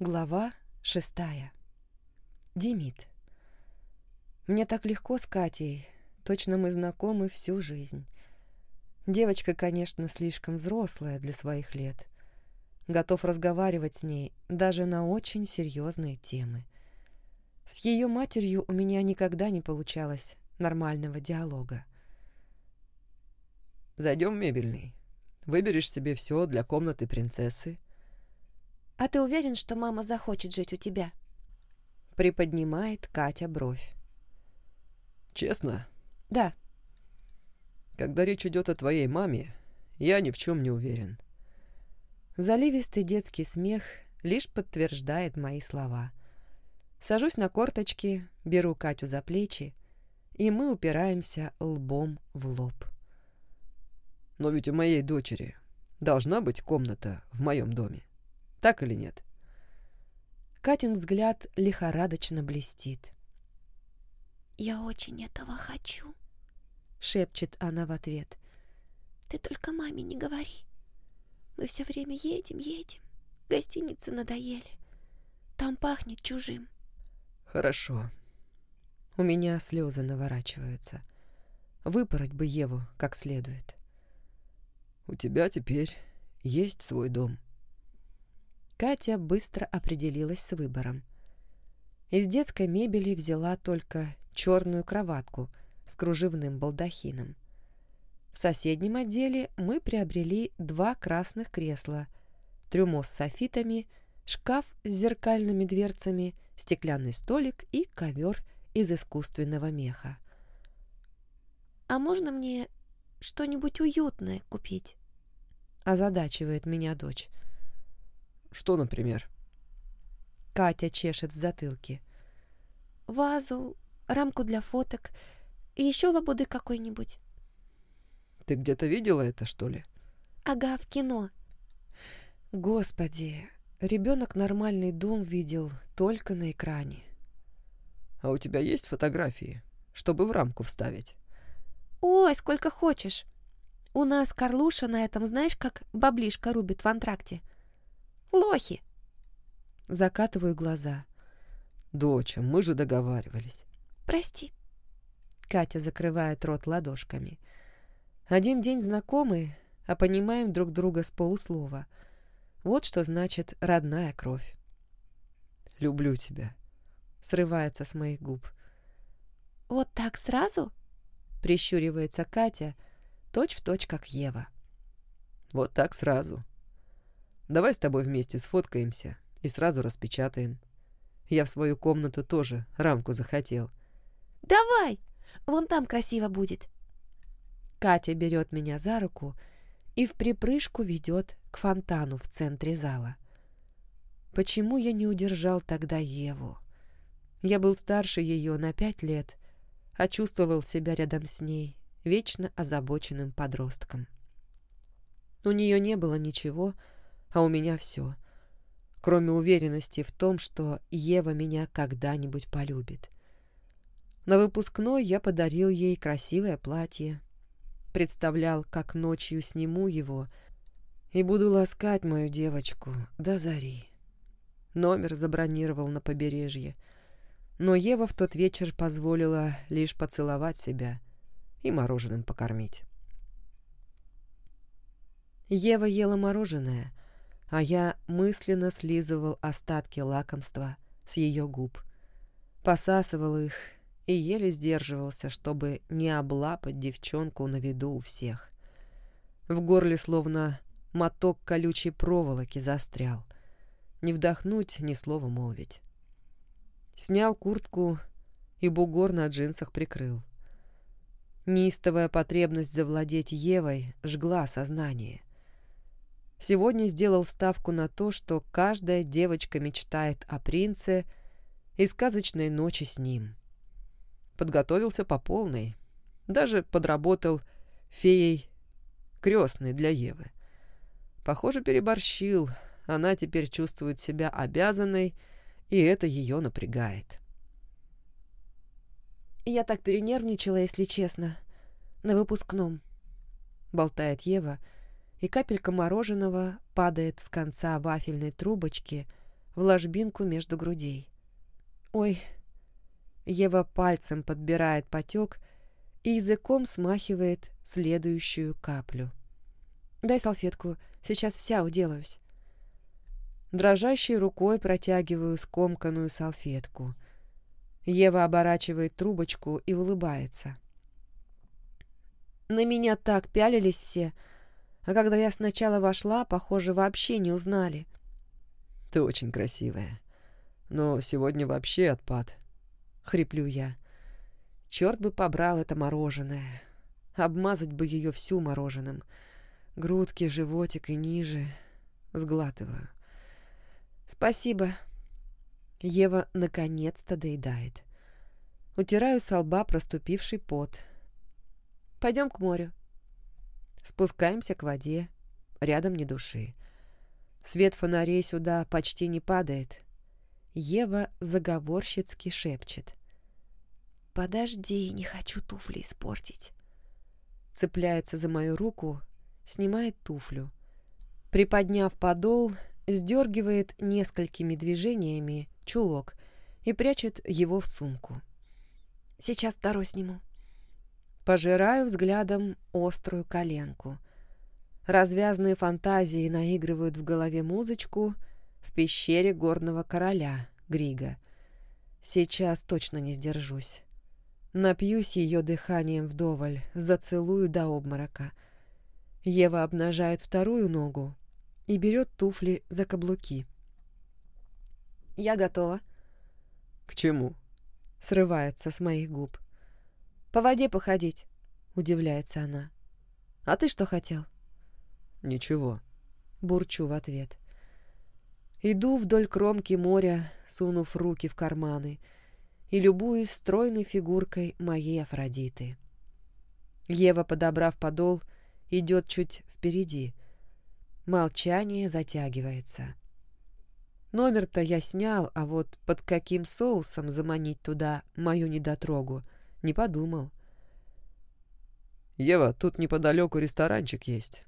Глава шестая. Демид. Мне так легко с Катей. Точно мы знакомы всю жизнь. Девочка, конечно, слишком взрослая для своих лет. Готов разговаривать с ней даже на очень серьезные темы. С ее матерью у меня никогда не получалось нормального диалога. «Зайдем в мебельный. Выберешь себе все для комнаты принцессы», «А ты уверен, что мама захочет жить у тебя?» Приподнимает Катя бровь. «Честно?» «Да». «Когда речь идет о твоей маме, я ни в чем не уверен». Заливистый детский смех лишь подтверждает мои слова. Сажусь на корточки, беру Катю за плечи, и мы упираемся лбом в лоб. «Но ведь у моей дочери должна быть комната в моем доме». Так или нет? Катин взгляд лихорадочно блестит. «Я очень этого хочу», — шепчет она в ответ. «Ты только маме не говори. Мы все время едем, едем. Гостиницы надоели. Там пахнет чужим». «Хорошо». У меня слезы наворачиваются. Выпороть бы Еву как следует. «У тебя теперь есть свой дом», Катя быстро определилась с выбором. Из детской мебели взяла только черную кроватку с кружевным балдахином. В соседнем отделе мы приобрели два красных кресла, трюмо с софитами, шкаф с зеркальными дверцами, стеклянный столик и ковер из искусственного меха. «А можно мне что-нибудь уютное купить?» озадачивает меня дочь. Что, например? Катя чешет в затылке. Вазу, рамку для фоток и еще лабуды какой-нибудь. Ты где-то видела это, что ли? Ага, в кино. Господи, ребенок нормальный дом видел только на экране. А у тебя есть фотографии, чтобы в рамку вставить? Ой, сколько хочешь. У нас Карлуша на этом, знаешь, как баблишка рубит в антракте. Лохи!» Закатываю глаза. «Доча, мы же договаривались». «Прости». Катя закрывает рот ладошками. Один день знакомы, а понимаем друг друга с полуслова. Вот что значит родная кровь. «Люблю тебя», — срывается с моих губ. «Вот так сразу?» — прищуривается Катя, точь-в-точь, точь, как Ева. «Вот так сразу», Давай с тобой вместе сфоткаемся и сразу распечатаем. Я в свою комнату тоже рамку захотел. Давай! Вон там красиво будет. Катя берет меня за руку и в припрыжку ведет к фонтану в центре зала. Почему я не удержал тогда Еву? Я был старше ее на пять лет, а чувствовал себя рядом с ней, вечно озабоченным подростком. У нее не было ничего, а у меня все. Кроме уверенности в том, что Ева меня когда-нибудь полюбит. На выпускной я подарил ей красивое платье. Представлял, как ночью сниму его и буду ласкать мою девочку до зари. Номер забронировал на побережье. Но Ева в тот вечер позволила лишь поцеловать себя и мороженым покормить. Ева ела мороженое, а я мысленно слизывал остатки лакомства с ее губ, посасывал их и еле сдерживался, чтобы не облапать девчонку на виду у всех. В горле словно моток колючей проволоки застрял. Не вдохнуть, ни слова молвить. Снял куртку и бугор на джинсах прикрыл. Неистовая потребность завладеть Евой жгла сознание. Сегодня сделал ставку на то, что каждая девочка мечтает о принце и сказочной ночи с ним. Подготовился по полной, даже подработал феей крестной для Евы. Похоже, переборщил, она теперь чувствует себя обязанной, и это ее напрягает. «Я так перенервничала, если честно, на выпускном», — болтает Ева, — и капелька мороженого падает с конца вафельной трубочки в ложбинку между грудей. «Ой!» Ева пальцем подбирает потек и языком смахивает следующую каплю. «Дай салфетку, сейчас вся уделаюсь». Дрожащей рукой протягиваю скомканную салфетку. Ева оборачивает трубочку и улыбается. На меня так пялились все, а когда я сначала вошла, похоже, вообще не узнали. «Ты очень красивая, но сегодня вообще отпад», — хриплю я. Черт бы побрал это мороженое. Обмазать бы ее всю мороженым. Грудки, животик и ниже. Сглатываю. «Спасибо». Ева наконец-то доедает. Утираю со лба проступивший пот. «Пойдем к морю». Спускаемся к воде. Рядом ни души. Свет фонарей сюда почти не падает. Ева заговорщицки шепчет. «Подожди, не хочу туфли испортить». Цепляется за мою руку, снимает туфлю. Приподняв подол, сдергивает несколькими движениями чулок и прячет его в сумку. «Сейчас второй сниму». Пожираю взглядом острую коленку. Развязные фантазии наигрывают в голове музычку в пещере горного короля Грига. Сейчас точно не сдержусь. Напьюсь ее дыханием вдоволь, зацелую до обморока. Ева обнажает вторую ногу, и берет туфли за каблуки. «Я готова». «К чему?» — срывается с моих губ. «По воде походить», — удивляется она. «А ты что хотел?» «Ничего», — бурчу в ответ. Иду вдоль кромки моря, сунув руки в карманы, и любуюсь стройной фигуркой моей Афродиты. Ева, подобрав подол, идет чуть впереди, Молчание затягивается. Номер-то я снял, а вот под каким соусом заманить туда мою недотрогу, не подумал. «Ева, тут неподалеку ресторанчик есть.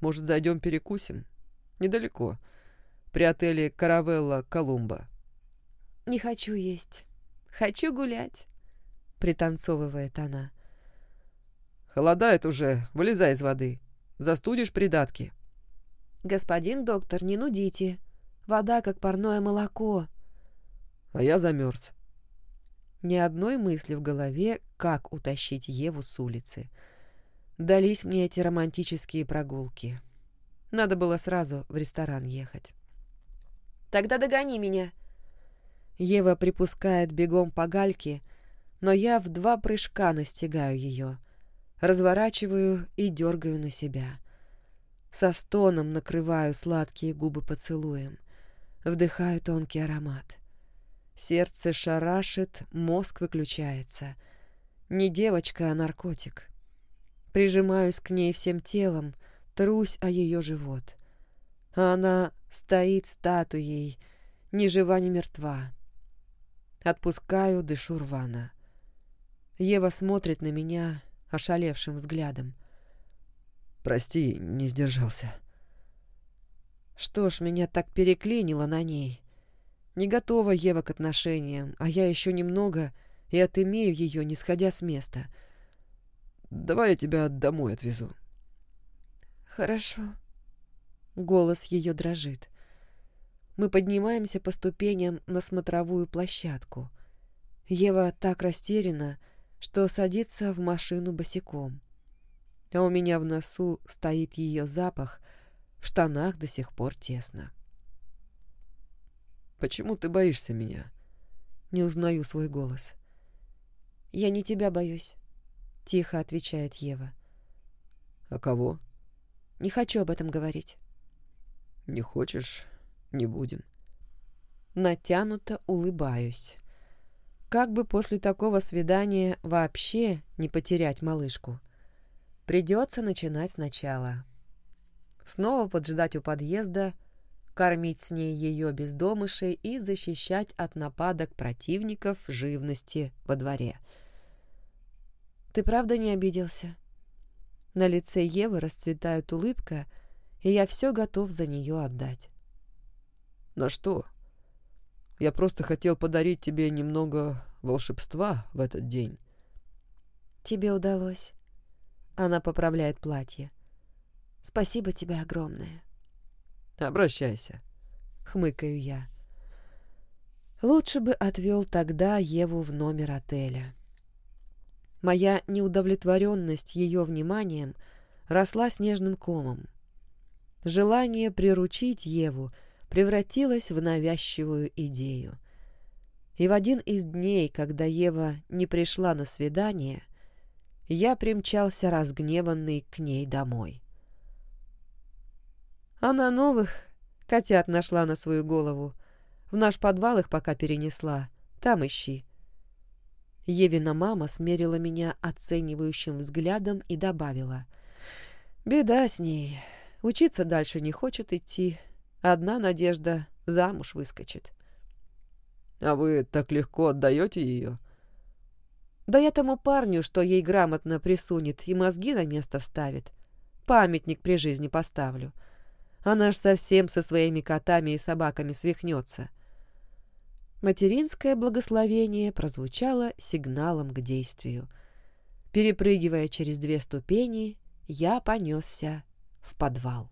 Может, зайдем перекусим? Недалеко. При отеле «Каравелла Колумба». «Не хочу есть. Хочу гулять», — пританцовывает она. «Холодает уже. Вылезай из воды. Застудишь придатки». «Господин доктор, не нудите. Вода, как парное молоко». «А я замерз». Ни одной мысли в голове, как утащить Еву с улицы. Дались мне эти романтические прогулки. Надо было сразу в ресторан ехать. «Тогда догони меня». Ева припускает бегом по гальке, но я в два прыжка настигаю ее, разворачиваю и дергаю на себя. Со стоном накрываю сладкие губы поцелуем. Вдыхаю тонкий аромат. Сердце шарашит, мозг выключается. Не девочка, а наркотик. Прижимаюсь к ней всем телом, трусь о ее живот. А она стоит статуей, ни жива, ни мертва. Отпускаю, дышу рвано. Ева смотрит на меня ошалевшим взглядом. Прости, не сдержался. Что ж, меня так переклинило на ней. Не готова Ева к отношениям, а я еще немного и отымею ее, не сходя с места. Давай я тебя домой отвезу. Хорошо. Голос ее дрожит. Мы поднимаемся по ступеням на смотровую площадку. Ева так растеряна, что садится в машину босиком а у меня в носу стоит ее запах, в штанах до сих пор тесно. «Почему ты боишься меня?» Не узнаю свой голос. «Я не тебя боюсь», — тихо отвечает Ева. «А кого?» «Не хочу об этом говорить». «Не хочешь? Не будем». Натянуто улыбаюсь. Как бы после такого свидания вообще не потерять малышку? Придется начинать сначала. Снова поджидать у подъезда, кормить с ней ее бездомышей и защищать от нападок противников живности во дворе. «Ты правда не обиделся?» На лице Евы расцветает улыбка, и я все готов за нее отдать. «На что?» Я просто хотел подарить тебе немного волшебства в этот день». «Тебе удалось». Она поправляет платье. «Спасибо тебе огромное». «Обращайся», — хмыкаю я. Лучше бы отвел тогда Еву в номер отеля. Моя неудовлетворенность ее вниманием росла снежным комом. Желание приручить Еву превратилось в навязчивую идею. И в один из дней, когда Ева не пришла на свидание, я примчался разгневанный к ней домой. Она новых котят нашла на свою голову. В наш подвал их пока перенесла. Там ищи. Евина мама смерила меня оценивающим взглядом и добавила. «Беда с ней. Учиться дальше не хочет идти. Одна надежда — замуж выскочит». «А вы так легко отдаете ее?» «Да я тому парню, что ей грамотно присунет и мозги на место вставит. Памятник при жизни поставлю. Она ж совсем со своими котами и собаками свихнется». Материнское благословение прозвучало сигналом к действию. Перепрыгивая через две ступени, я понесся в подвал.